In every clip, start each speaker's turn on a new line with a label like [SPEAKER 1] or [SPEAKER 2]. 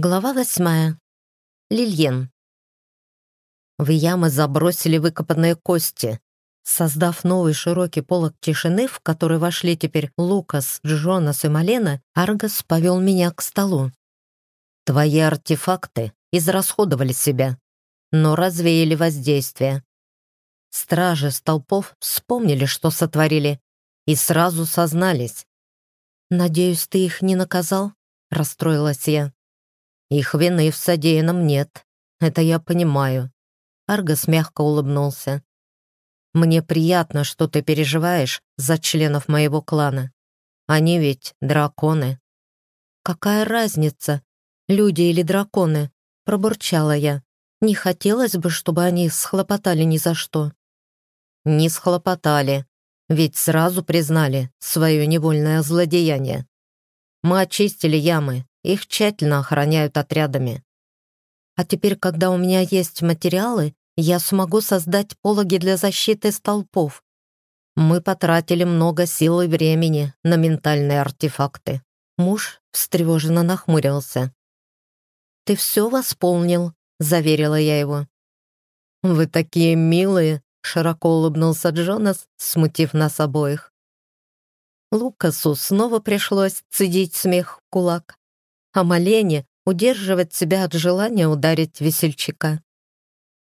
[SPEAKER 1] Глава восьмая. Лильен. В ямы забросили выкопанные кости, создав новый широкий полог тишины, в который вошли теперь Лукас, Джонас и Малена, Аргас повел меня к столу. Твои артефакты израсходовали себя, но развеяли воздействие. Стражи столпов вспомнили, что сотворили, и сразу сознались. «Надеюсь, ты их не наказал?» — расстроилась я. Их вины в содеянном нет. Это я понимаю. Аргос мягко улыбнулся. Мне приятно, что ты переживаешь за членов моего клана. Они ведь драконы. Какая разница, люди или драконы? Пробурчала я. Не хотелось бы, чтобы они схлопотали ни за что. Не схлопотали, ведь сразу признали свое невольное злодеяние. Мы очистили ямы, их тщательно охраняют отрядами. А теперь, когда у меня есть материалы, я смогу создать пологи для защиты столпов. Мы потратили много сил и времени на ментальные артефакты. Муж встревоженно нахмурился. «Ты все восполнил», — заверила я его. «Вы такие милые», — широко улыбнулся Джонас, смутив нас обоих. Лукасу снова пришлось цедить смех в кулак а Малене удерживать себя от желания ударить весельчака.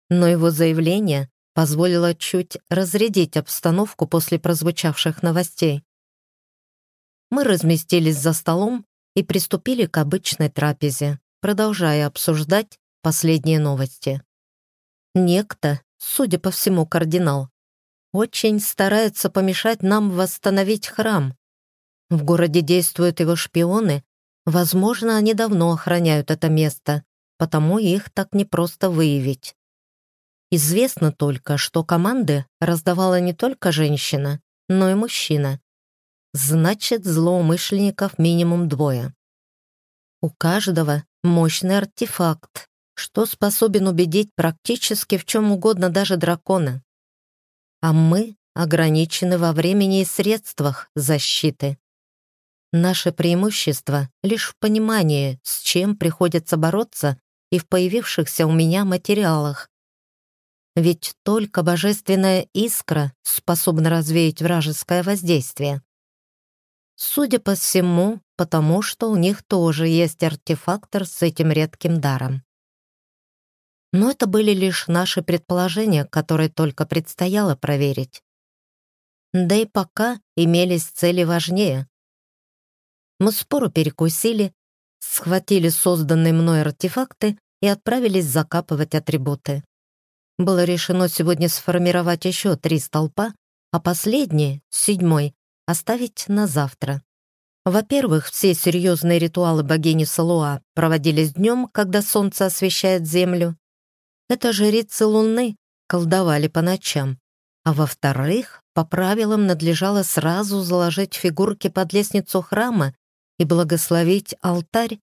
[SPEAKER 1] Но его заявление позволило чуть разрядить обстановку после прозвучавших новостей. Мы разместились за столом и приступили к обычной трапезе, продолжая обсуждать последние новости. Некто, судя по всему, кардинал, очень старается помешать нам восстановить храм. В городе действуют его шпионы, Возможно, они давно охраняют это место, потому их так непросто выявить. Известно только, что команды раздавала не только женщина, но и мужчина. Значит, злоумышленников минимум двое. У каждого мощный артефакт, что способен убедить практически в чем угодно даже дракона. А мы ограничены во времени и средствах защиты. Наше преимущество лишь в понимании, с чем приходится бороться и в появившихся у меня материалах. Ведь только божественная искра способна развеять вражеское воздействие. Судя по всему, потому что у них тоже есть артефактор с этим редким даром. Но это были лишь наши предположения, которые только предстояло проверить. Да и пока имелись цели важнее, мы спору перекусили, схватили созданные мной артефакты и отправились закапывать атрибуты. Было решено сегодня сформировать еще три столпа, а последний, седьмой, оставить на завтра. Во-первых, все серьезные ритуалы богини Салуа проводились днем, когда солнце освещает землю. Это жрицы луны колдовали по ночам. А во-вторых, по правилам надлежало сразу заложить фигурки под лестницу храма и благословить алтарь,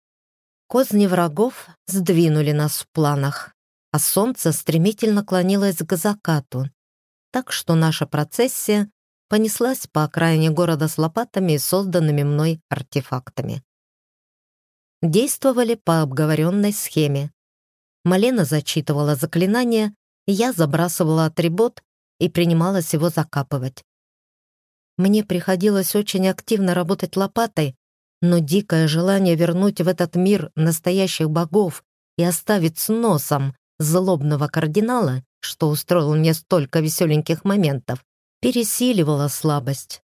[SPEAKER 1] козни врагов сдвинули нас в планах, а солнце стремительно клонилось к закату, так что наша процессия понеслась по окраине города с лопатами и созданными мной артефактами. Действовали по обговоренной схеме. Малена зачитывала заклинание, я забрасывала атрибут и принималась его закапывать. Мне приходилось очень активно работать лопатой, но дикое желание вернуть в этот мир настоящих богов и оставить с носом злобного кардинала, что устроил мне столько веселеньких моментов, пересиливало слабость.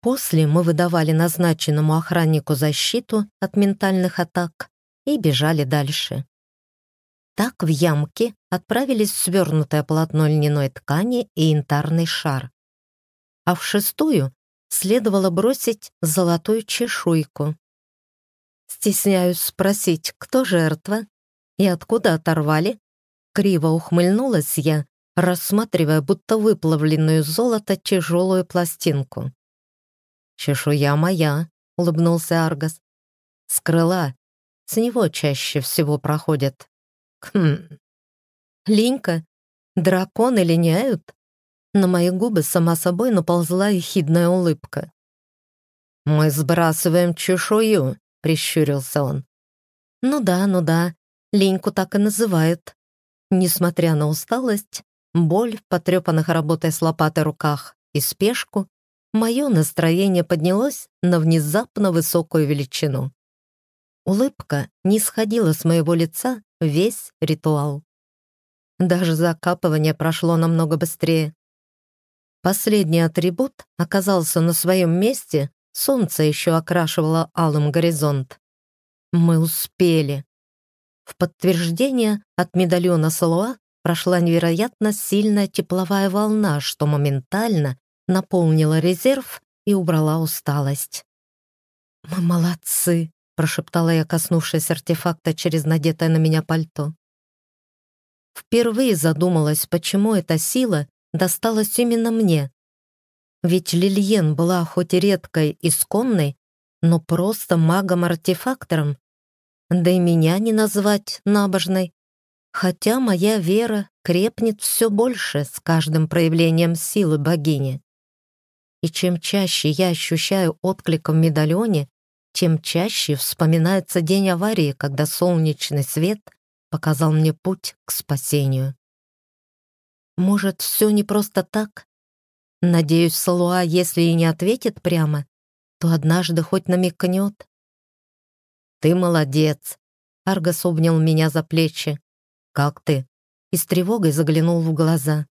[SPEAKER 1] После мы выдавали назначенному охраннику защиту от ментальных атак и бежали дальше. Так в ямке отправились свернутое полотно льняной ткани и янтарный шар. А в шестую следовало бросить золотую чешуйку. Стесняюсь спросить, кто жертва и откуда оторвали? Криво ухмыльнулась я, рассматривая будто выплавленную золото тяжелую пластинку. «Чешуя моя», — улыбнулся Аргас. «С крыла. С него чаще всего проходят». «Хм. Линька, драконы линяют?» На мои губы сама собой наползла ехидная улыбка. «Мы сбрасываем чешую», — прищурился он. Ну да, ну да, Леньку так и называют. Несмотря на усталость, боль в потрепанных работой с лопатой руках и спешку, мое настроение поднялось на внезапно высокую величину. Улыбка не сходила с моего лица весь ритуал. Даже закапывание прошло намного быстрее. Последний атрибут оказался на своем месте, солнце еще окрашивало алым горизонт. Мы успели. В подтверждение от медальона Салуа прошла невероятно сильная тепловая волна, что моментально наполнила резерв и убрала усталость. «Мы молодцы!» — прошептала я, коснувшись артефакта через надетое на меня пальто. Впервые задумалась, почему эта сила досталась именно мне. Ведь Лильен была хоть и редкой, исконной, но просто магом-артефактором. Да и меня не назвать набожной. Хотя моя вера крепнет все больше с каждым проявлением силы богини. И чем чаще я ощущаю отклик в медальоне, тем чаще вспоминается день аварии, когда солнечный свет показал мне путь к спасению. Может, все не просто так? Надеюсь, Салуа, если и не ответит прямо, то однажды хоть намекнет. «Ты молодец!» Аргас обнял меня за плечи. «Как ты?» И с тревогой заглянул в глаза.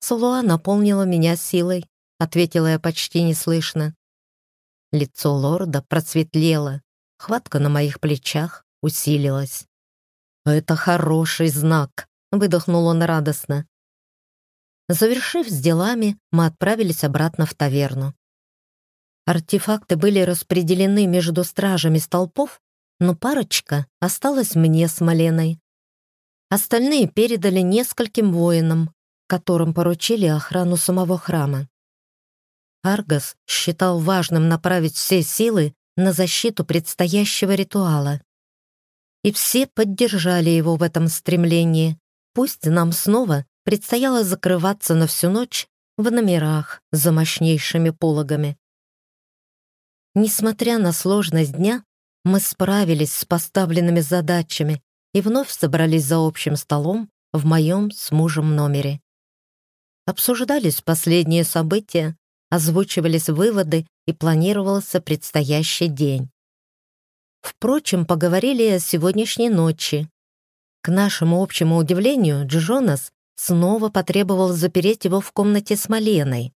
[SPEAKER 1] Салуа наполнила меня силой, ответила я почти неслышно. Лицо лорда просветлело, хватка на моих плечах усилилась. «Это хороший знак», — выдохнул он радостно. Завершив с делами, мы отправились обратно в таверну. Артефакты были распределены между стражами столпов, но парочка осталась мне с Маленой. Остальные передали нескольким воинам, которым поручили охрану самого храма. Аргас считал важным направить все силы на защиту предстоящего ритуала. И все поддержали его в этом стремлении. Пусть нам снова предстояло закрываться на всю ночь в номерах за мощнейшими пологами. Несмотря на сложность дня, мы справились с поставленными задачами и вновь собрались за общим столом в моем с мужем номере. Обсуждались последние события, озвучивались выводы и планировался предстоящий день. Впрочем, поговорили о сегодняшней ночи. К нашему общему удивлению, Джонас снова потребовал запереть его в комнате с Маленой.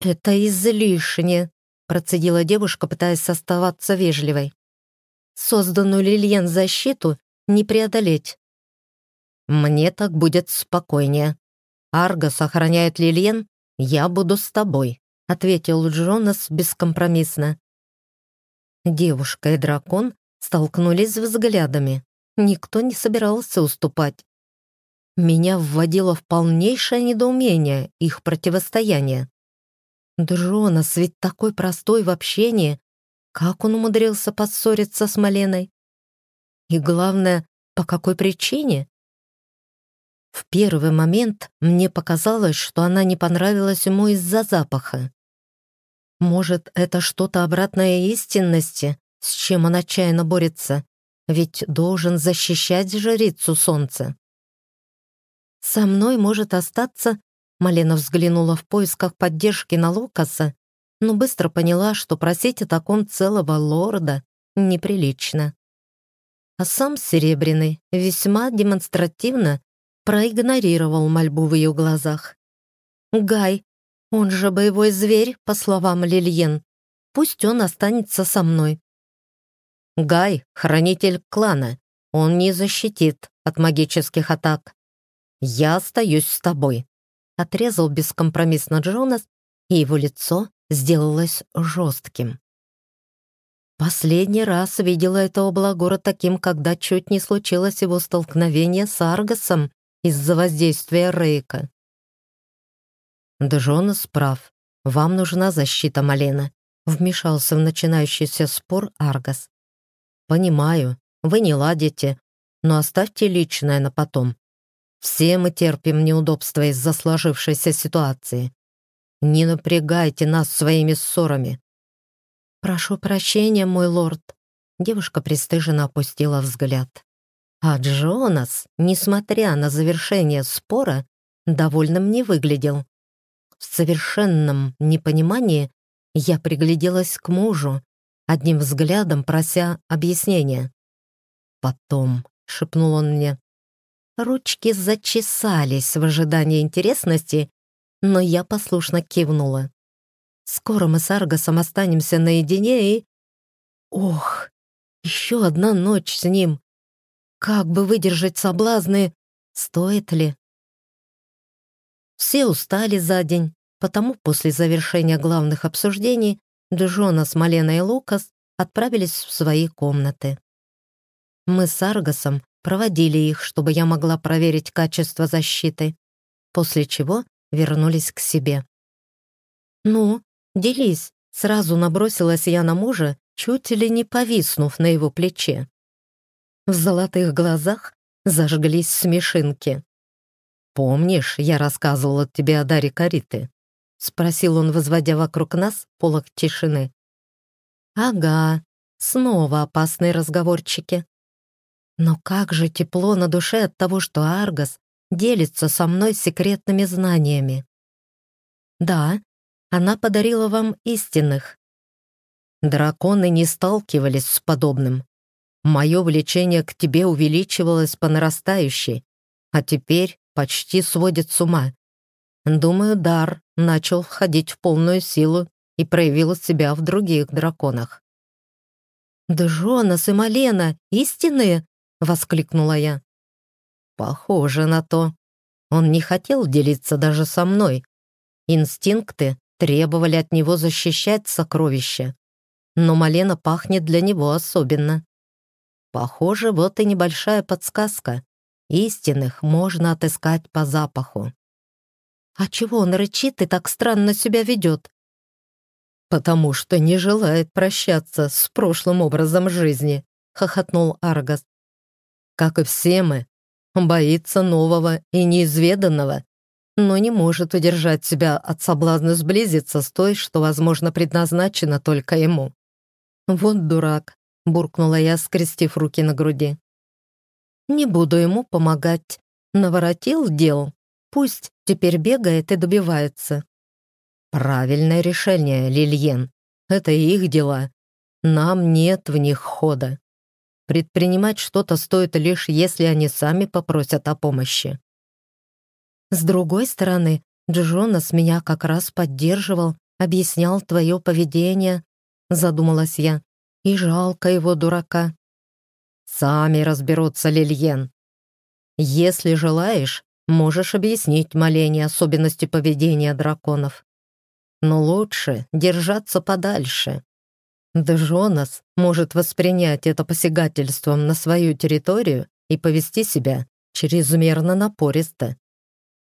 [SPEAKER 1] «Это излишне», — процедила девушка, пытаясь оставаться вежливой. «Созданную Лильен защиту не преодолеть». «Мне так будет спокойнее. Аргос охраняет Лильен, я буду с тобой», — ответил Джонас бескомпромиссно. Девушка и дракон столкнулись взглядами. Никто не собирался уступать. Меня вводило в полнейшее недоумение их противостояние. Джонас ведь такой простой в общении. Как он умудрился поссориться с Маленой? И главное, по какой причине? В первый момент мне показалось, что она не понравилась ему из-за запаха. Может, это что-то обратное истинности, с чем он отчаянно борется, ведь должен защищать жрицу солнца. «Со мной может остаться...» Малена взглянула в поисках поддержки на Лукаса, но быстро поняла, что просить о таком целого лорда неприлично. А сам Серебряный весьма демонстративно проигнорировал мольбу в ее глазах. «Гай, он же боевой зверь, по словам Лильен. Пусть он останется со мной. Гай — хранитель клана. Он не защитит от магических атак. Я остаюсь с тобой. Отрезал бескомпромиссно Джонас, и его лицо сделалось жестким. Последний раз видела этого Благора таким, когда чуть не случилось его столкновение с Аргосом из-за воздействия Рейка. Джонас прав. Вам нужна защита, Малена. Вмешался в начинающийся спор Аргас. Понимаю, вы не ладите, но оставьте личное на потом. Все мы терпим неудобства из-за сложившейся ситуации. Не напрягайте нас своими ссорами. Прошу прощения, мой лорд. Девушка пристыженно опустила взгляд. А Джонас, несмотря на завершение спора, довольным не выглядел. В совершенном непонимании я пригляделась к мужу, одним взглядом прося объяснения. «Потом», — шепнул он мне, ручки зачесались в ожидании интересности, но я послушно кивнула. «Скоро мы с Аргосом останемся наедине и...» «Ох, еще одна ночь с ним! Как бы выдержать соблазны, стоит ли?» Все устали за день, потому после завершения главных обсуждений Джонас, Малена и Лукас отправились в свои комнаты. Мы с Аргосом проводили их, чтобы я могла проверить качество защиты, после чего вернулись к себе. «Ну, делись», — сразу набросилась я на мужа, чуть ли не повиснув на его плече. В золотых глазах зажглись смешинки. «Помнишь, я рассказывала тебе о даре Кариты?» — спросил он, возводя вокруг нас полок тишины. «Ага, снова опасные разговорчики. Но как же тепло на душе от того, что Аргас делится со мной секретными знаниями. Да, она подарила вам истинных. Драконы не сталкивались с подобным. Мое влечение к тебе увеличивалось по нарастающей, а теперь почти сводит с ума. Думаю, дар начал входить в полную силу и проявил себя в других драконах. «Джонас и Малена истинные!» — воскликнула я. «Похоже на то. Он не хотел делиться даже со мной. Инстинкты требовали от него защищать сокровища. Но Малена пахнет для него особенно. Похоже, вот и небольшая подсказка. Истинных можно отыскать по запаху. А чего он рычит и так странно себя ведет? «Потому что не желает прощаться с прошлым образом жизни», — хохотнул Аргас. «Как и все мы, боится нового и неизведанного, но не может удержать себя от соблазна сблизиться с той, что, возможно, предназначено только ему. «Вот дурак», — буркнула я, скрестив руки на груди. «Не буду ему помогать. Наворотил дел. Пусть теперь бегает и добивается». «Правильное решение, Лильен. Это их дела. Нам нет в них хода. Предпринимать что-то стоит лишь, если они сами попросят о помощи». «С другой стороны, Джонас меня как раз поддерживал, объяснял твое поведение, задумалась я. И жалко его, дурака. Сами разберутся, Лильен. Если желаешь, можешь объяснить моление особенности поведения драконов. Но лучше держаться подальше. Джонас может воспринять это посягательством на свою территорию и повести себя чрезмерно напористо.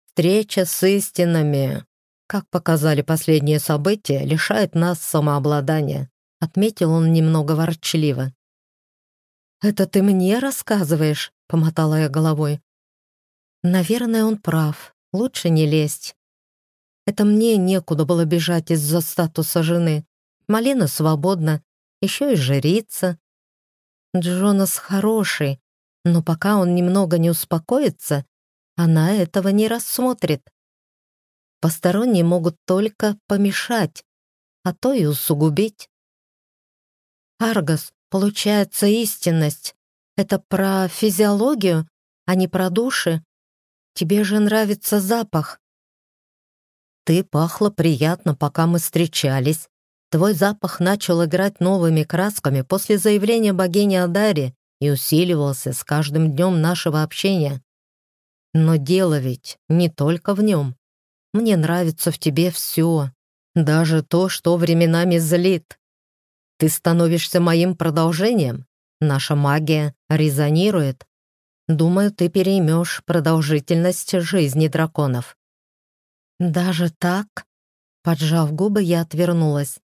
[SPEAKER 1] Встреча с истинами, как показали последние события, лишает нас самообладания отметил он немного ворчливо. «Это ты мне рассказываешь?» — помотала я головой. «Наверное, он прав. Лучше не лезть. Это мне некуда было бежать из-за статуса жены. Малина свободна, еще и жрица. Джонас хороший, но пока он немного не успокоится, она этого не рассмотрит. Посторонние могут только помешать, а то и усугубить. Аргос, получается истинность. Это про физиологию, а не про души. Тебе же нравится запах. Ты пахла приятно, пока мы встречались. Твой запах начал играть новыми красками после заявления богини Адари и усиливался с каждым днем нашего общения. Но дело ведь не только в нем. Мне нравится в тебе все, даже то, что временами злит. Ты становишься моим продолжением. Наша магия резонирует. Думаю, ты переймешь продолжительность жизни драконов». «Даже так?» Поджав губы, я отвернулась.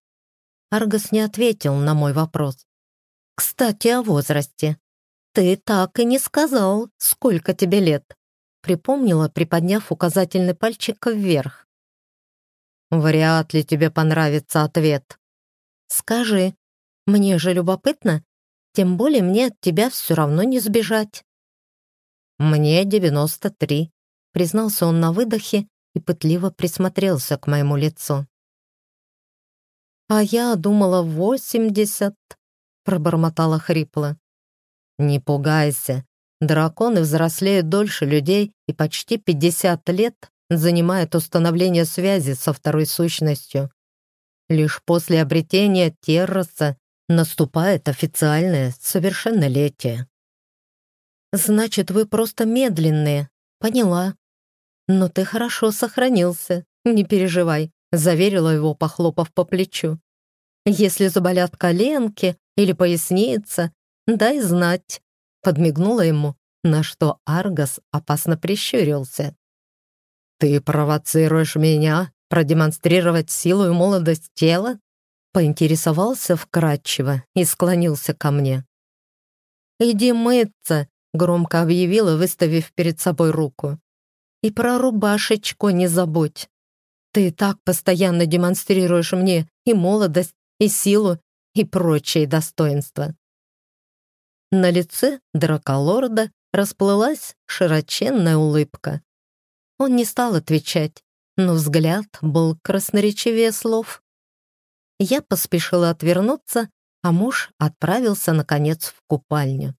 [SPEAKER 1] Аргос не ответил на мой вопрос. «Кстати, о возрасте. Ты так и не сказал, сколько тебе лет», припомнила, приподняв указательный пальчик вверх. «Вряд ли тебе понравится ответ». «Скажи, мне же любопытно. Тем более мне от тебя все равно не сбежать». «Мне девяносто три», — признался он на выдохе и пытливо присмотрелся к моему лицу. «А я думала восемьдесят», — пробормотала хрипло. «Не пугайся. Драконы взрослеют дольше людей и почти пятьдесят лет занимает установление связи со второй сущностью. Лишь после обретения терраса наступает официальное совершеннолетие. «Значит, вы просто медленные. Поняла. Но ты хорошо сохранился. Не переживай», — заверила его, похлопав по плечу. «Если заболят коленки или поясница, дай знать», — подмигнула ему, на что Аргас опасно прищурился. «Ты провоцируешь меня продемонстрировать силу и молодость тела?» Поинтересовался вкратчиво и склонился ко мне. «Иди мыться», — громко объявила, выставив перед собой руку. «И про рубашечку не забудь. Ты так постоянно демонстрируешь мне и молодость, и силу, и прочие достоинства». На лице драколорда расплылась широченная улыбка. Он не стал отвечать, но взгляд был красноречивее слов. Я поспешила отвернуться, а муж отправился, наконец, в купальню.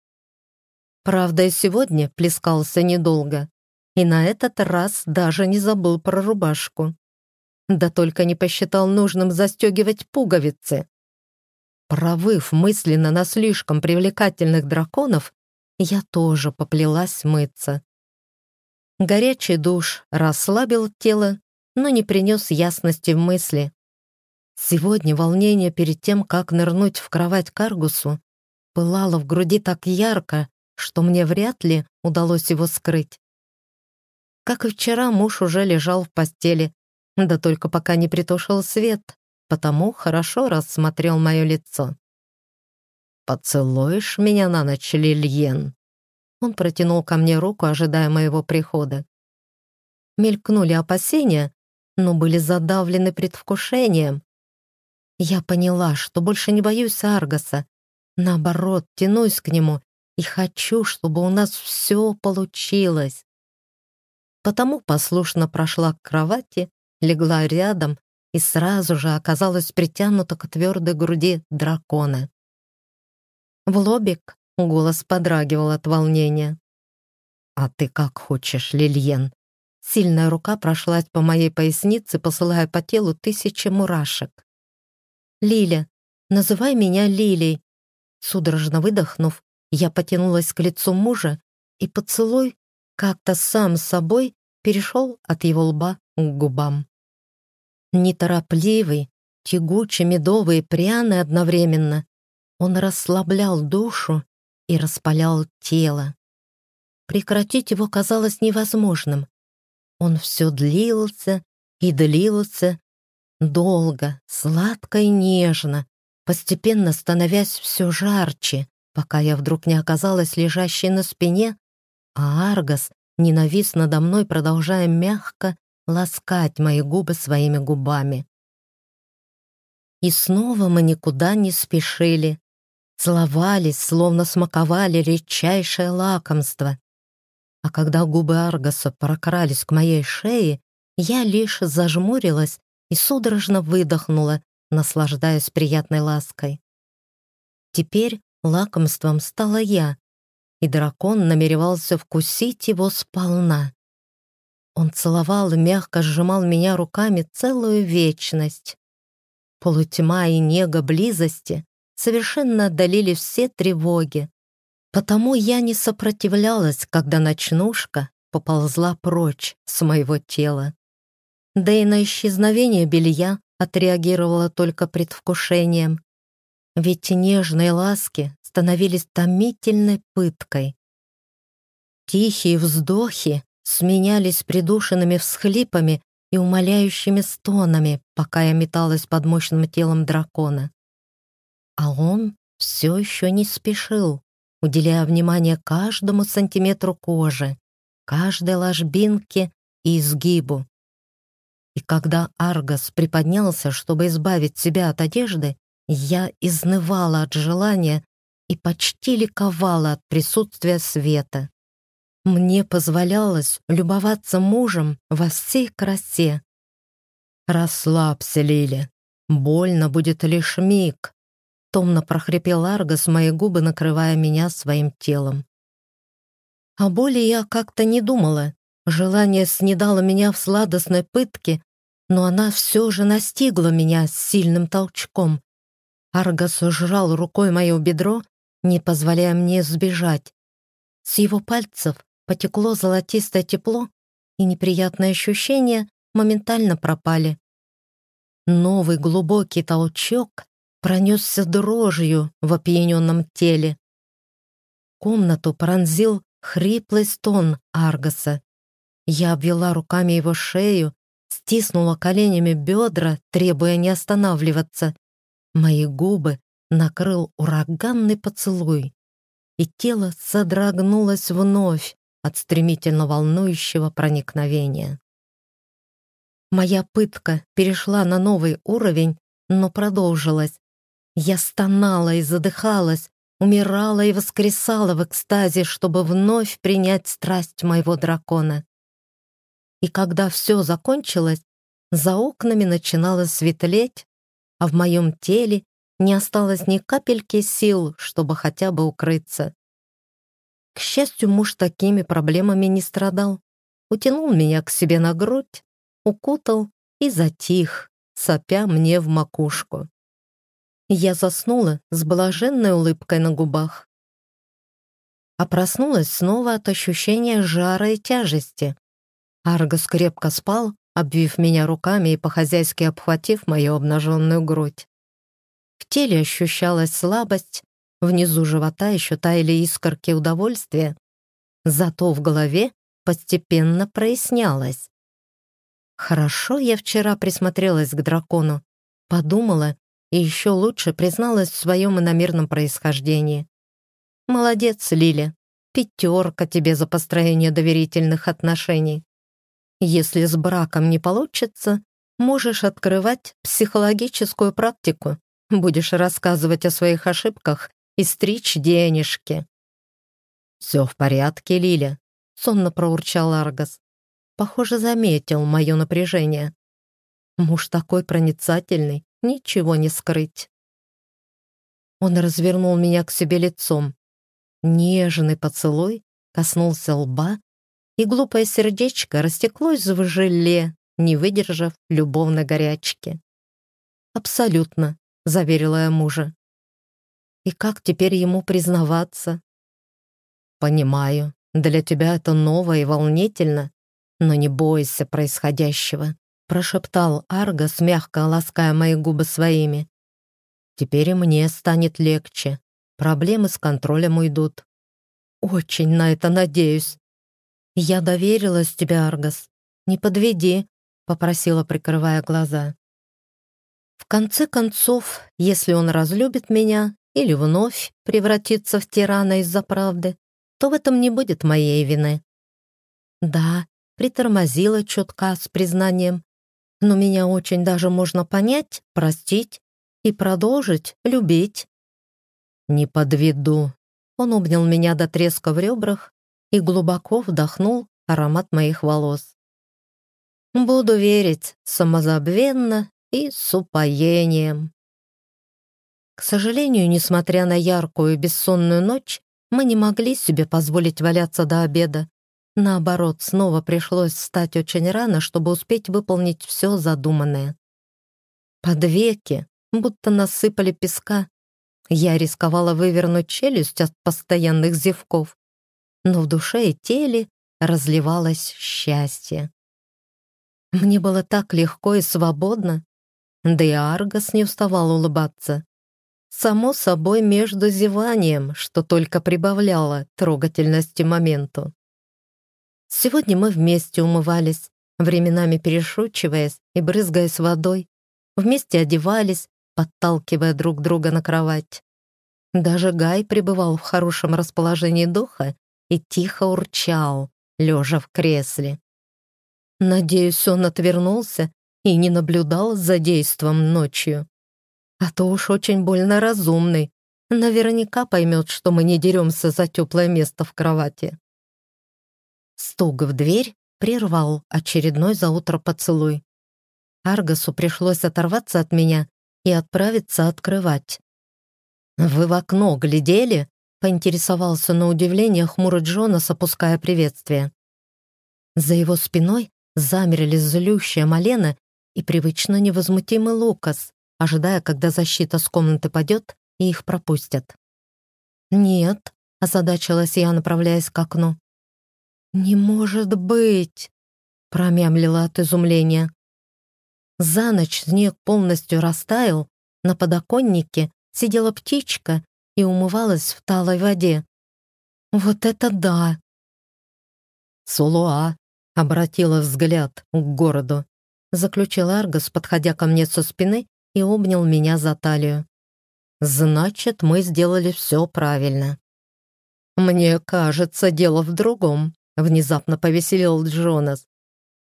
[SPEAKER 1] Правда, и сегодня плескался недолго, и на этот раз даже не забыл про рубашку. Да только не посчитал нужным застегивать пуговицы. Провыв мысленно на слишком привлекательных драконов, я тоже поплелась мыться. Горячий душ расслабил тело, но не принес ясности в мысли. Сегодня волнение перед тем, как нырнуть в кровать Каргусу, пылало в груди так ярко, что мне вряд ли удалось его скрыть. Как и вчера, муж уже лежал в постели, да только пока не притушил свет, потому хорошо рассмотрел мое лицо. «Поцелуешь меня на ночь, Лильен?» Он протянул ко мне руку, ожидая моего прихода. Мелькнули опасения, но были задавлены предвкушением. Я поняла, что больше не боюсь Аргаса. Наоборот, тянусь к нему и хочу, чтобы у нас все получилось. Потому послушно прошла к кровати, легла рядом и сразу же оказалась притянута к твердой груди дракона. В лобик Голос подрагивал от волнения. «А ты как хочешь, Лильен?» Сильная рука прошлась по моей пояснице, посылая по телу тысячи мурашек. «Лиля, называй меня Лилей». Судорожно выдохнув, я потянулась к лицу мужа, и поцелуй как-то сам собой перешел от его лба к губам. Неторопливый, тягучий, медовый и пряный одновременно, он расслаблял душу и распалял тело. Прекратить его казалось невозможным. Он все длился и длился, долго, сладко и нежно, постепенно становясь все жарче, пока я вдруг не оказалась лежащей на спине, а Аргас ненавис надо мной, продолжая мягко ласкать мои губы своими губами. И снова мы никуда не спешили, целовались, словно смаковали редчайшее лакомство. А когда губы Аргаса прокрались к моей шее, я лишь зажмурилась и судорожно выдохнула, наслаждаясь приятной лаской. Теперь лакомством стала я, и дракон намеревался вкусить его сполна. Он целовал и мягко сжимал меня руками целую вечность. Полутьма и нега близости совершенно отдалили все тревоги. Потому я не сопротивлялась, когда ночнушка поползла прочь с моего тела. Да и на исчезновение белья отреагировала только предвкушением. Ведь нежные ласки становились томительной пыткой. Тихие вздохи сменялись придушенными всхлипами и умоляющими стонами, пока я металась под мощным телом дракона. А он все еще не спешил, уделяя внимание каждому сантиметру кожи, каждой ложбинке и изгибу. И когда Аргас приподнялся, чтобы избавить себя от одежды, я изнывала от желания и почти ликовала от присутствия света. Мне позволялось любоваться мужем во всей красе. «Расслабься, Лили, больно будет лишь миг», — томно прохрипел Аргос, мои губы накрывая меня своим телом. О боли я как-то не думала. Желание снедало меня в сладостной пытке, но она все же настигла меня с сильным толчком. Аргос сжал рукой мое бедро, не позволяя мне сбежать. С его пальцев потекло золотистое тепло, и неприятные ощущения моментально пропали. Новый глубокий толчок пронесся дрожью в опьяненном теле. Комнату пронзил хриплый стон Аргаса. Я обвела руками его шею, стиснула коленями бедра, требуя не останавливаться. Мои губы накрыл ураганный поцелуй, и тело содрогнулось вновь от стремительно волнующего проникновения. Моя пытка перешла на новый уровень, но продолжилась. Я стонала и задыхалась, умирала и воскресала в экстазе, чтобы вновь принять страсть моего дракона. И когда все закончилось, за окнами начинало светлеть, а в моем теле не осталось ни капельки сил, чтобы хотя бы укрыться. К счастью, муж такими проблемами не страдал. Утянул меня к себе на грудь, укутал и затих, сопя мне в макушку. Я заснула с блаженной улыбкой на губах. А проснулась снова от ощущения жара и тяжести. Аргос крепко спал, обвив меня руками и по-хозяйски обхватив мою обнаженную грудь. В теле ощущалась слабость, внизу живота еще таяли искорки удовольствия, зато в голове постепенно прояснялось. Хорошо я вчера присмотрелась к дракону, подумала и еще лучше призналась в своем иномерном происхождении. Молодец, Лиля, пятерка тебе за построение доверительных отношений. Если с браком не получится, можешь открывать психологическую практику, будешь рассказывать о своих ошибках и стричь денежки. «Все в порядке, Лиля», — сонно проурчал Аргас похоже, заметил мое напряжение. Муж такой проницательный, ничего не скрыть. Он развернул меня к себе лицом. Нежный поцелуй коснулся лба, и глупое сердечко растеклось в желе, не выдержав любовной горячки. «Абсолютно», — заверила я мужа. «И как теперь ему признаваться?» «Понимаю, для тебя это ново и волнительно, но не бойся происходящего», — прошептал Аргос, мягко лаская мои губы своими. «Теперь и мне станет легче. Проблемы с контролем уйдут». «Очень на это надеюсь». «Я доверилась тебе, Аргос. Не подведи», — попросила, прикрывая глаза. В конце концов, если он разлюбит меня или вновь превратится в тирана из-за правды, то в этом не будет моей вины. Да, притормозила чутка с признанием. Но меня очень даже можно понять, простить и продолжить любить. «Не подведу». Он обнял меня до треска в ребрах и глубоко вдохнул аромат моих волос. «Буду верить самозабвенно и с упоением». К сожалению, несмотря на яркую бессонную ночь, мы не могли себе позволить валяться до обеда. Наоборот, снова пришлось встать очень рано, чтобы успеть выполнить все задуманное. Под веки, будто насыпали песка. Я рисковала вывернуть челюсть от постоянных зевков, но в душе и теле разливалось счастье. Мне было так легко и свободно, да и Аргос не уставал улыбаться. Само собой, между зеванием, что только прибавляло трогательности моменту. Сегодня мы вместе умывались, временами перешучиваясь и брызгаясь водой, вместе одевались, подталкивая друг друга на кровать. Даже Гай пребывал в хорошем расположении духа и тихо урчал, лежа в кресле. Надеюсь, он отвернулся и не наблюдал за действом ночью. А то уж очень больно разумный, Наверняка поймет, что мы не деремся за теплое место в кровати. Стук в дверь прервал очередной за утро поцелуй. Аргасу пришлось оторваться от меня и отправиться открывать. «Вы в окно глядели?» — поинтересовался на удивление хмурый Джонас, опуская приветствие. За его спиной замерли злющая Малена и привычно невозмутимый Лукас, ожидая, когда защита с комнаты падет и их пропустят. «Нет», — озадачилась я, направляясь к окну. «Не может быть!» — промямлила от изумления. За ночь снег полностью растаял, на подоконнике сидела птичка и умывалась в талой воде. «Вот это да!» «Сулуа!» — обратила взгляд к городу. Заключил Аргос, подходя ко мне со спины и обнял меня за талию. «Значит, мы сделали все правильно». «Мне кажется, дело в другом», Внезапно повеселил Джонас.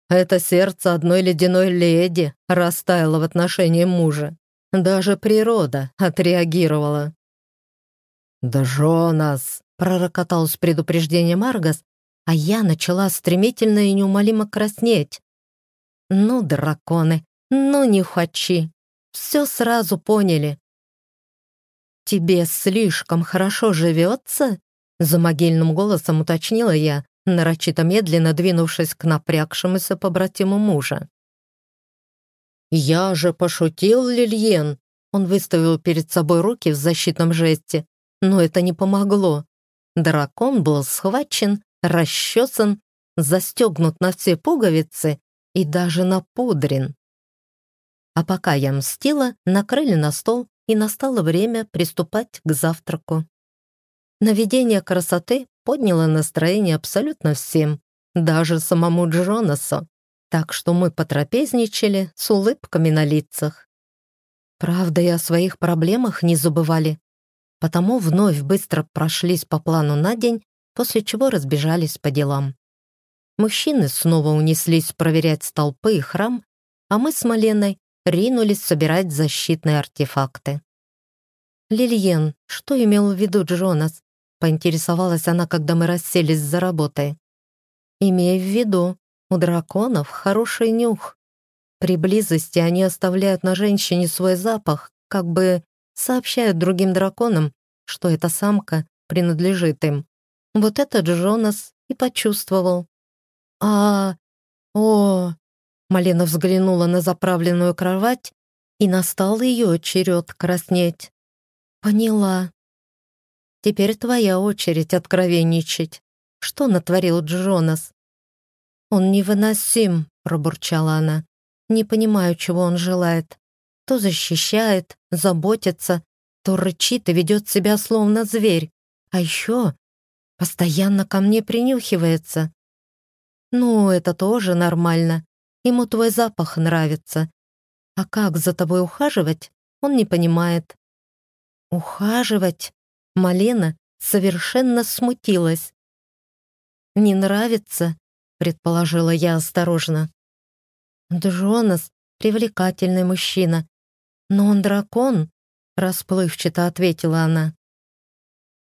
[SPEAKER 1] Это сердце одной ледяной леди растаяло в отношении мужа. Даже природа отреагировала. «Да, Джонас!» — пророкотал с предупреждением Аргас, а я начала стремительно и неумолимо краснеть. «Ну, драконы, ну, нюхачи, все сразу поняли». «Тебе слишком хорошо живется?» — за могильным голосом уточнила я, нарочито медленно двинувшись к напрягшемуся побратиму мужа. «Я же пошутил, Лильен!» Он выставил перед собой руки в защитном жесте, но это не помогло. Дракон был схвачен, расчесан, застегнут на все пуговицы и даже напудрен. А пока я мстила, накрыли на стол, и настало время приступать к завтраку. Наведение красоты подняло настроение абсолютно всем, даже самому Джонасу, так что мы потрапезничали с улыбками на лицах. Правда, и о своих проблемах не забывали, потому вновь быстро прошлись по плану на день, после чего разбежались по делам. Мужчины снова унеслись проверять столпы и храм, а мы с Маленой ринулись собирать защитные артефакты. «Лильен, что имел в виду Джонас?» Поинтересовалась она, когда мы расселись за работой. Имея в виду, у драконов хороший нюх. При близости они оставляют на женщине свой запах, как бы сообщают другим драконам, что эта самка принадлежит им. Вот этот Джонас и почувствовал. «А... о...» Малина взглянула на заправленную кровать, и настал ее черед краснеть. «Поняла», Теперь твоя очередь откровенничать. Что натворил Джонас?» «Он невыносим», — пробурчала она. «Не понимаю, чего он желает. То защищает, заботится, то рычит и ведет себя словно зверь. А еще постоянно ко мне принюхивается. Ну, это тоже нормально. Ему твой запах нравится. А как за тобой ухаживать, он не понимает. Ухаживать? Малена совершенно смутилась. «Не нравится?» — предположила я осторожно. «Джонас — привлекательный мужчина, но он дракон», — расплывчато ответила она.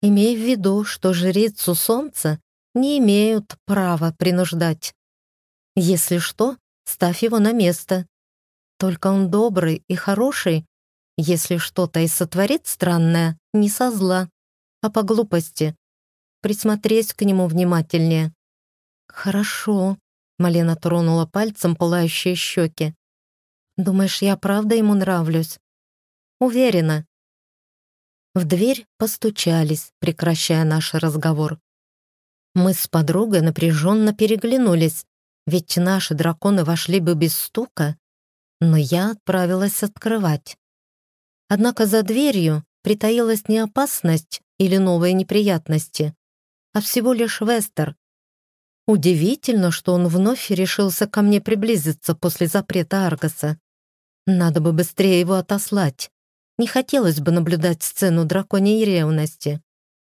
[SPEAKER 1] «Имей в виду, что жрицу солнца не имеют права принуждать. Если что, ставь его на место. Только он добрый и хороший. Если что-то и сотворит странное, не со зла а по глупости. Присмотреть к нему внимательнее. «Хорошо», — Малена тронула пальцем пылающие щеки. «Думаешь, я правда ему нравлюсь?» «Уверена». В дверь постучались, прекращая наш разговор. Мы с подругой напряженно переглянулись, ведь наши драконы вошли бы без стука, но я отправилась открывать. Однако за дверью притаилась не опасность, или новые неприятности, а всего лишь Вестер. Удивительно, что он вновь решился ко мне приблизиться после запрета Аргаса. Надо бы быстрее его отослать. Не хотелось бы наблюдать сцену драконьей ревности.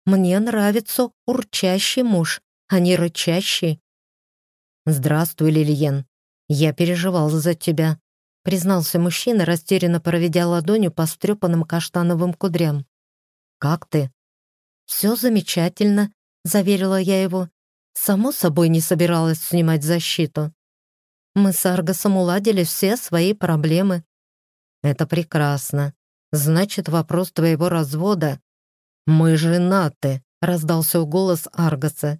[SPEAKER 1] Мне нравится урчащий муж, а не рычащий. «Здравствуй, Лильен. Я переживал за тебя», — признался мужчина, растерянно проведя ладонью по стрепанным каштановым кудрям. как ты?» «Все замечательно», — заверила я его. «Само собой не собиралась снимать защиту. Мы с Аргосом уладили все свои проблемы». «Это прекрасно. Значит, вопрос твоего развода...» «Мы женаты», — раздался голос Аргоса.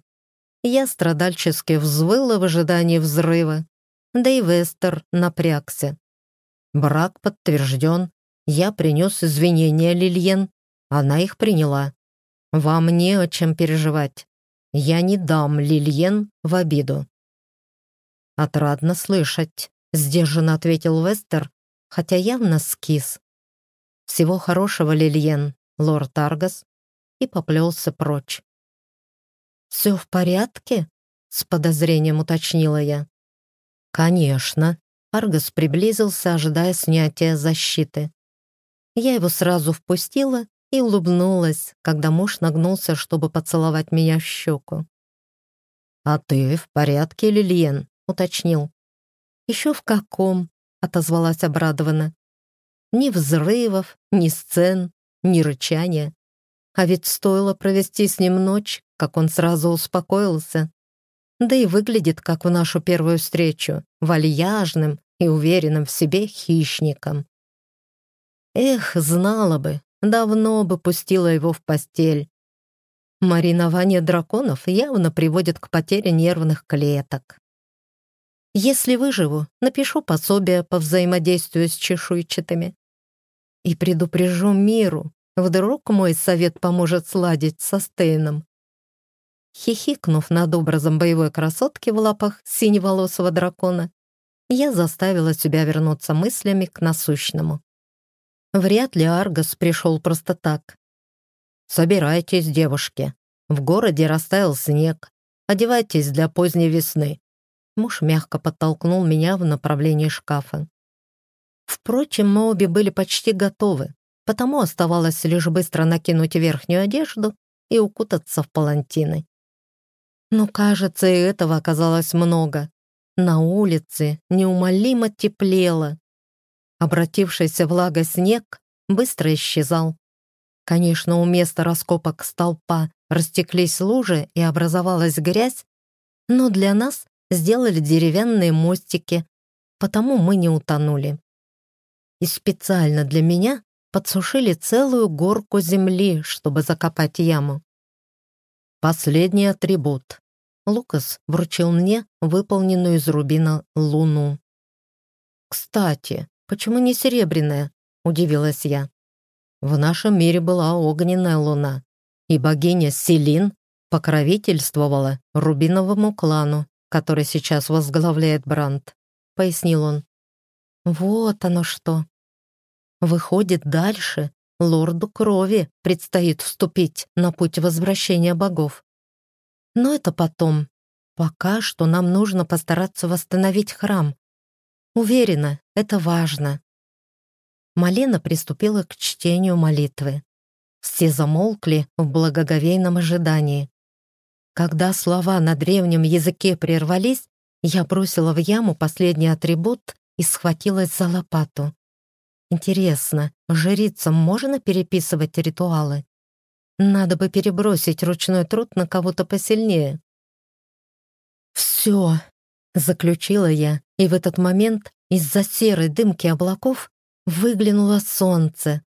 [SPEAKER 1] Я страдальчески взвыла в ожидании взрыва. Да и Вестер напрягся. Брак подтвержден. Я принес извинения Лильен. Она их приняла. Вам не о чем переживать. Я не дам Лильен в обиду. «Отрадно слышать», — сдержанно ответил Вестер, хотя явно скис. «Всего хорошего, Лильен, лорд Аргас», и поплелся прочь. «Все в порядке?» — с подозрением уточнила я. «Конечно». Аргас приблизился, ожидая снятия защиты. Я его сразу впустила и улыбнулась, когда муж нагнулся, чтобы поцеловать меня в щеку. «А ты в порядке, Лильен?» — уточнил. «Еще в каком?» — отозвалась обрадованно. «Ни взрывов, ни сцен, ни рычания. А ведь стоило провести с ним ночь, как он сразу успокоился. Да и выглядит, как в нашу первую встречу, вальяжным и уверенным в себе хищником. Эх, знала бы, давно бы пустила его в постель. Маринование драконов явно приводит к потере нервных клеток. Если выживу, напишу пособие по взаимодействию с чешуйчатыми. И предупрежу миру, вдруг мой совет поможет сладить со Стейном. Хихикнув над образом боевой красотки в лапах синеволосого дракона, я заставила себя вернуться мыслями к насущному. Вряд ли Аргос пришел просто так. «Собирайтесь, девушки. В городе растаял снег. Одевайтесь для поздней весны». Муж мягко подтолкнул меня в направлении шкафа. Впрочем, мы обе были почти готовы, потому оставалось лишь быстро накинуть верхнюю одежду и укутаться в палантины. Но, кажется, и этого оказалось много. На улице неумолимо теплело. Обратившийся влагой снег быстро исчезал. Конечно, у места раскопок столпа растеклись лужи и образовалась грязь, но для нас сделали деревянные мостики, потому мы не утонули. И специально для меня подсушили целую горку земли, чтобы закопать яму. Последний атрибут. Лукас вручил мне выполненную из рубина луну. «Кстати, почему не серебряная?» — удивилась я. В нашем мире была огненная луна, и богиня Селин покровительствовала рубиновому клану, который сейчас возглавляет Бранд, пояснил он. Вот оно что. Выходит, дальше лорду крови предстоит вступить на путь возвращения богов. Но это потом. Пока что нам нужно постараться восстановить храм. Уверена, это важно. Малина приступила к чтению молитвы. Все замолкли в благоговейном ожидании. Когда слова на древнем языке прервались, я бросила в яму последний атрибут и схватилась за лопату. Интересно, жрицам можно переписывать ритуалы? Надо бы перебросить ручной труд на кого-то посильнее. «Все», — заключила я, и в этот момент из-за серой дымки облаков выглянуло солнце.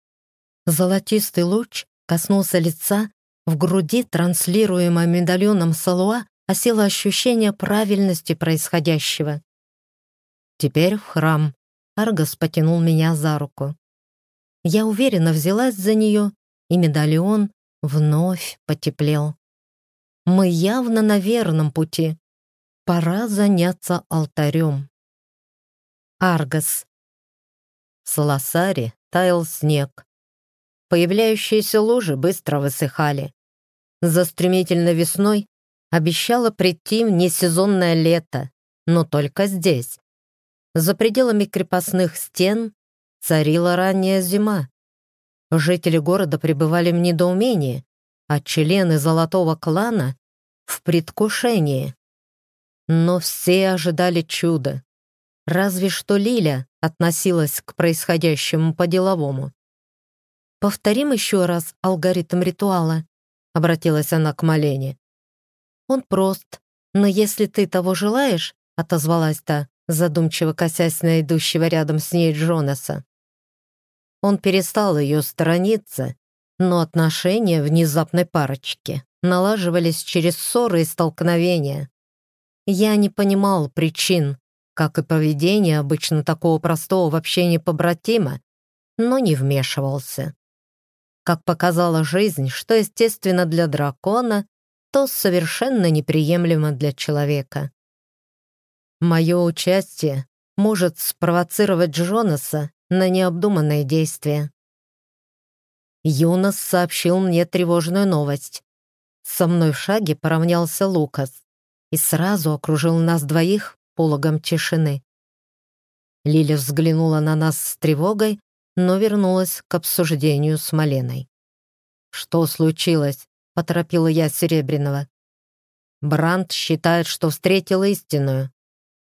[SPEAKER 1] Золотистый луч коснулся лица, в груди, транслируемое медальоном Салуа, осело ощущение правильности происходящего. «Теперь в храм», Аргос потянул меня за руку. Я уверенно взялась за нее, и медальон вновь потеплел. Мы явно на верном пути. Пора заняться алтарем. Аргос. С лосари таял снег. Появляющиеся лужи быстро высыхали. За стремительной весной обещало прийти несезонное лето, но только здесь, за пределами крепостных стен царила ранняя зима. Жители города пребывали в недоумении, а члены золотого клана — в предвкушении. Но все ожидали чуда. Разве что Лиля относилась к происходящему по-деловому. повторим еще раз алгоритм ритуала?» — обратилась она к Малене. «Он прост, но если ты того желаешь», — отозвалась та, задумчиво косясь на идущего рядом с ней Джонаса. Он перестал ее сторониться, но отношения внезапной парочки налаживались через ссоры и столкновения. Я не понимал причин, как и поведение обычно такого простого в общении побратима, но не вмешивался. Как показала жизнь, что естественно для дракона, то совершенно неприемлемо для человека. Мое участие может спровоцировать Джонаса на необдуманные действия. Юнос сообщил мне тревожную новость. Со мной в шаге поравнялся Лукас и сразу окружил нас двоих пологом тишины. Лиля взглянула на нас с тревогой, но вернулась к обсуждению с Маленой. «Что случилось?» — поторопила я Серебряного. Бранд считает, что встретил истинную.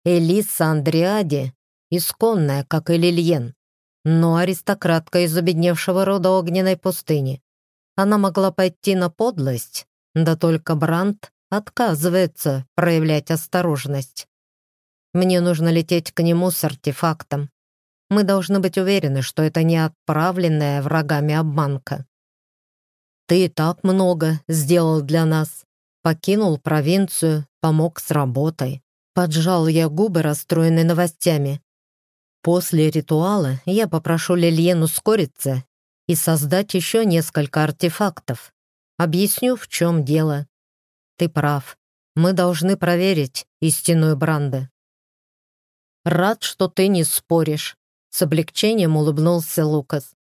[SPEAKER 1] Элиса Андриади — исконная, как и Лильен, но аристократка из обедневшего рода огненной пустыни. Она могла пойти на подлость, да только Бранд отказывается проявлять осторожность. Мне нужно лететь к нему с артефактом. Мы должны быть уверены, что это не отправленная врагами обманка. Ты и так много сделал для нас. Покинул провинцию, помог с работой. Поджал я губы, расстроенные новостями. После ритуала я попрошу Лильен ускориться и создать еще несколько артефактов. Объясню, в чем дело. Ты прав. Мы должны проверить истинную Бранды. «Рад, что ты не споришь», — с облегчением улыбнулся Лукас.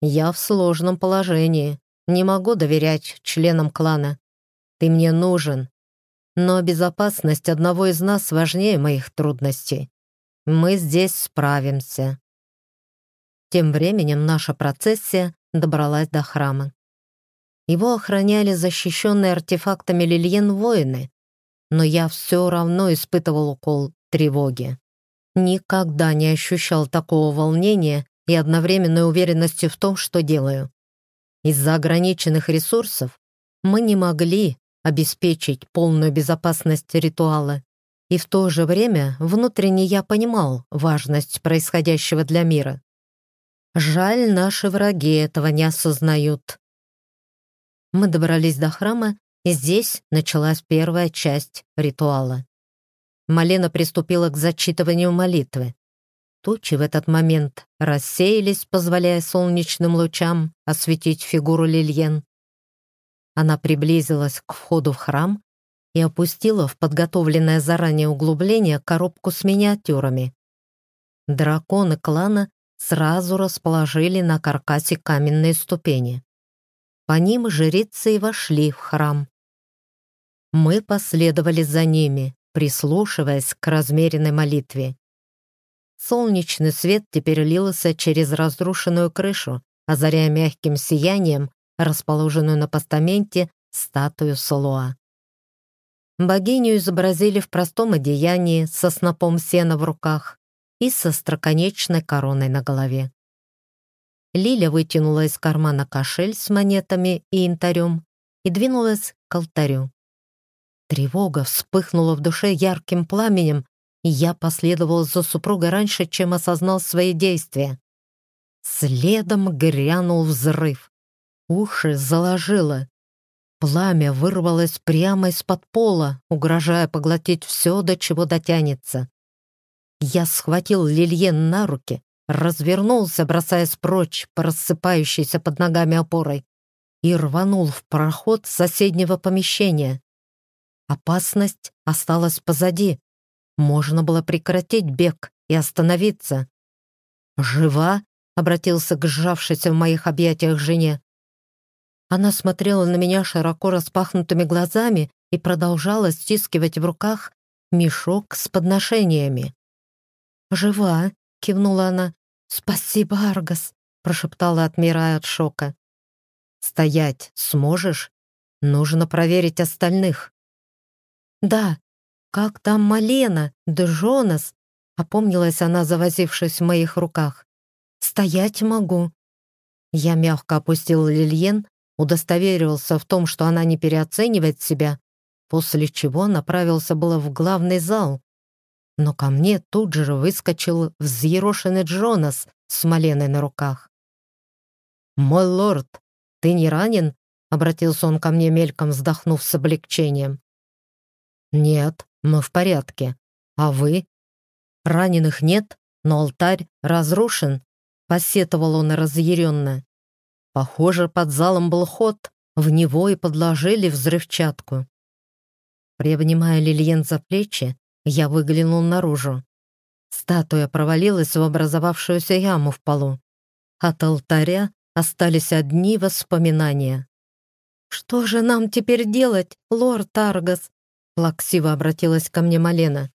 [SPEAKER 1] «Я в сложном положении, не могу доверять членам клана. Ты мне нужен, но безопасность одного из нас важнее моих трудностей. Мы здесь справимся». Тем временем наша процессия добралась до храма. Его охраняли защищенные артефактами Лильен воины, но я все равно испытывал укол тревоги. Никогда не ощущал такого волнения и одновременной уверенности в том, что делаю. Из-за ограниченных ресурсов мы не могли обеспечить полную безопасность ритуала. И в то же время внутренне я понимал важность происходящего для мира. Жаль, наши враги этого не осознают. Мы добрались до храма, и здесь началась первая часть ритуала. Малена приступила к зачитыванию молитвы. Тучи в этот момент рассеялись, позволяя солнечным лучам осветить фигуру Лильен. Она приблизилась к входу в храм и опустила в подготовленное заранее углубление коробку с миниатюрами. Драконы клана сразу расположили на каркасе каменные ступени. По ним жрицы и вошли в храм. Мы последовали за ними, прислушиваясь к размеренной молитве. Солнечный свет теперь лился через разрушенную крышу, озаряя мягким сиянием расположенную на постаменте статую Солуа. Богиню изобразили в простом одеянии со снопом сена в руках и со строконечной короной на голове. Лиля вытянула из кармана кошель с монетами и янтарем и двинулась к алтарю. Тревога вспыхнула в душе ярким пламенем, и я последовал за супругой раньше, чем осознал свои действия. Следом грянул взрыв. Уши заложило. Пламя вырвалось прямо из-под пола, угрожая поглотить все, до чего дотянется. Я схватил Лильен на руки, развернулся, бросаясь прочь по рассыпающейся под ногами опорой, и рванул в проход соседнего помещения. Опасность осталась позади. Можно было прекратить бег и остановиться. «Жива?» — обратился к сжавшейся в моих объятиях жене. Она смотрела на меня широко распахнутыми глазами и продолжала стискивать в руках мешок с подношениями. «Жива?» — кивнула она. «Спасибо, Аргас!» — прошептала, отмирая от шока. «Стоять сможешь? Нужно проверить остальных». «Да, как там Малена, Джонас?» — опомнилась она, завозившись в моих руках. «Стоять могу». Я мягко опустил Лильен, удостоверился в том, что она не переоценивает себя, после чего направился было в главный зал. Но ко мне тут же выскочил взъерошенный Джонас с Маленой на руках. «Мой лорд, ты не ранен?» — обратился он ко мне мельком, вздохнув с облегчением. «Нет, мы в порядке. А вы?» «Раненых нет, но алтарь разрушен», — посетовал он разъяренно. Похоже, под залом был ход, в него и подложили взрывчатку. Приобнимая Лильен за плечи, я выглянул наружу. Статуя провалилась в образовавшуюся яму в полу. От алтаря остались одни воспоминания. «Что же нам теперь делать, лорд Аргас?» плаксиво обратилась ко мне Малена.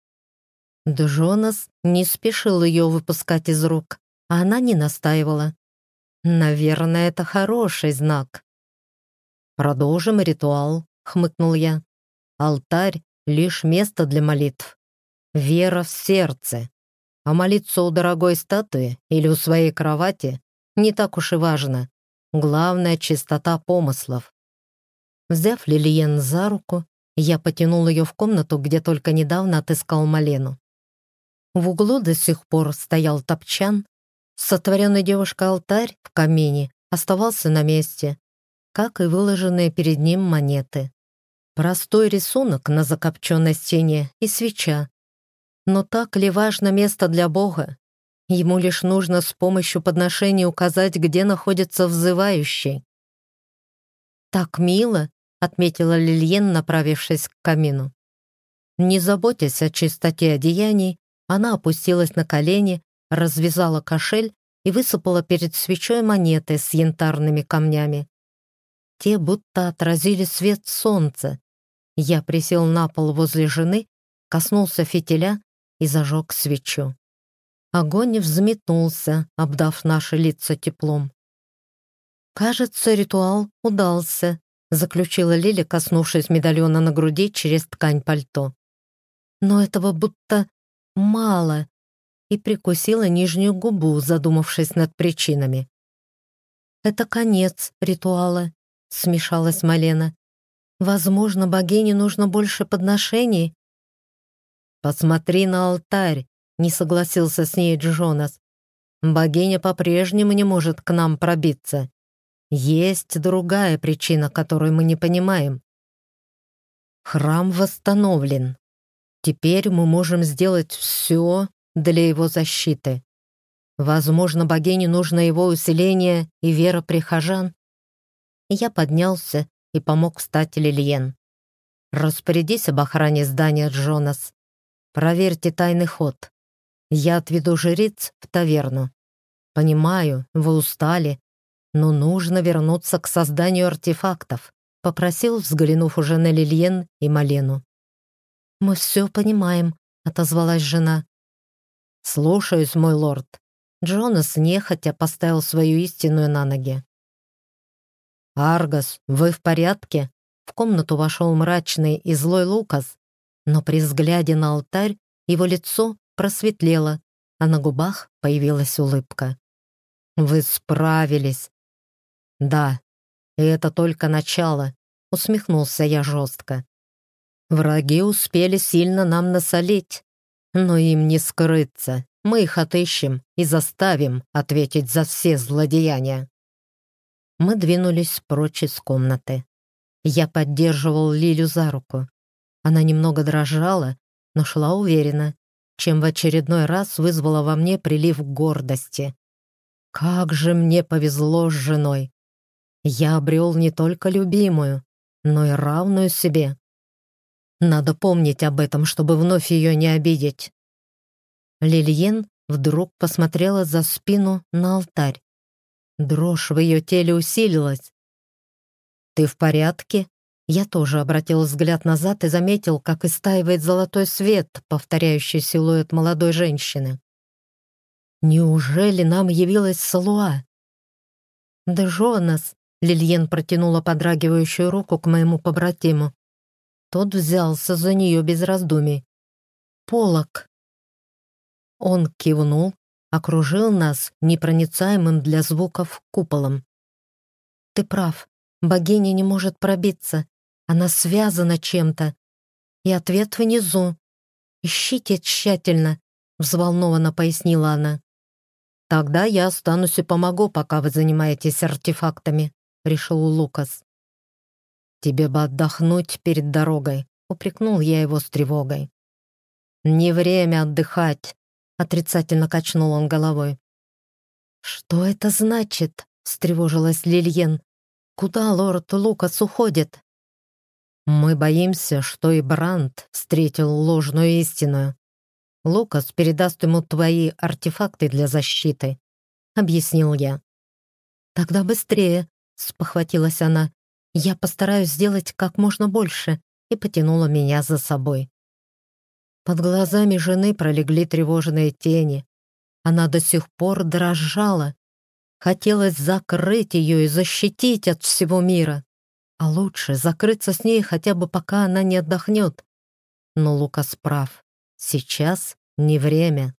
[SPEAKER 1] Джонас не спешил ее выпускать из рук, а она не настаивала. Наверное, это хороший знак. «Продолжим ритуал», — хмыкнул я. «Алтарь — лишь место для молитв. Вера в сердце. А молиться у дорогой статуи или у своей кровати не так уж и важно. Главное — чистота помыслов». Взяв Лилиен за руку, я потянул ее в комнату, где только недавно отыскал Малену. В углу до сих пор стоял топчан. Сотворенный девушкой алтарь в камине оставался на месте, как и выложенные перед ним монеты. Простой рисунок на закопченной стене и свеча. Но так ли важно место для Бога? Ему лишь нужно с помощью подношения указать, где находится взывающий. «Так мило!» — отметила Лильен, направившись к камину. Не заботясь о чистоте одеяний, она опустилась на колени, развязала кошель и высыпала перед свечой монеты с янтарными камнями. Те будто отразили свет солнца. Я присел на пол возле жены, коснулся фитиля и зажег свечу. Огонь взметнулся, обдав наши лица теплом. «Кажется, ритуал удался», — заключила Лиля, коснувшись медальона на груди через ткань пальто. «Но этого будто мало, и прикусила нижнюю губу, задумавшись над причинами. «Это конец ритуала», — смешалась Малена. «Возможно, богине нужно больше подношений». «Посмотри на алтарь», — не согласился с ней Джонас. «Богиня по-прежнему не может к нам пробиться. Есть другая причина, которую мы не понимаем. Храм восстановлен. Теперь мы можем сделать все для его защиты. Возможно, богине нужно его усиление и вера прихожан. Я поднялся и помог встать Лильен. «Распорядись об охране здания, Джонас. Проверьте тайный ход. Я отведу жриц в таверну. Понимаю, вы устали, но нужно вернуться к созданию артефактов», попросил, взглянув уже на Лильен и Малену. «Мы все понимаем», — отозвалась жена. «Слушаюсь, мой лорд». Джонас нехотя поставил свою истинную на ноги. «Аргас, вы в порядке?» В комнату вошел мрачный и злой Лукас, но при взгляде на алтарь его лицо просветлело, а на губах появилась улыбка. «Вы справились!» «Да, и это только начало», — усмехнулся я жестко. Враги успели сильно нам насолить, но им не скрыться. Мы их отыщем и заставим ответить за все злодеяния. Мы двинулись прочь из комнаты. Я поддерживал Лилю за руку. Она немного дрожала, но шла уверенно, чем в очередной раз вызвала во мне прилив гордости. Как же мне повезло с женой! Я обрел не только любимую, но и равную себе. Надо помнить об этом, чтобы вновь ее не обидеть. Лильен вдруг посмотрела за спину на алтарь. Дрожь в ее теле усилилась. «Ты в порядке?» Я тоже обратил взгляд назад и заметил, как истаивает золотой свет, повторяющий силуэт молодой женщины. «Неужели нам явилась Салуа?» «Да, Жонас!» — Лильен протянула подрагивающую руку к моему побратиму. Тот взялся за нее без раздумий. «Полок!» Он кивнул, окружил нас непроницаемым для звуков куполом. ты прав. Богиня не может пробиться. Она связана чем-то. И ответ внизу. Ищите тщательно, взволнованно пояснила она. Тогда я останусь и помогу, пока вы занимаетесь артефактами, решил Лукас. Тебе бы отдохнуть перед дорогой, упрекнул я его с тревогой. Не время отдыхать, отрицательно качнул он головой. Что это значит? встревожилась Лильен. Куда лорд Лукас уходит? Мы боимся, что и Бранд встретил ложную истину. Лукас передаст ему твои артефакты для защиты, объяснил я. Тогда быстрее, спохватилась она. Я постараюсь сделать как можно больше и потянула меня за собой. Под глазами жены пролегли тревожные тени. Она до сих пор дрожала. Хотелось закрыть ее и защитить от всего мира. А лучше закрыться с ней хотя бы пока она не отдохнет. Но Лукас прав. Сейчас не время.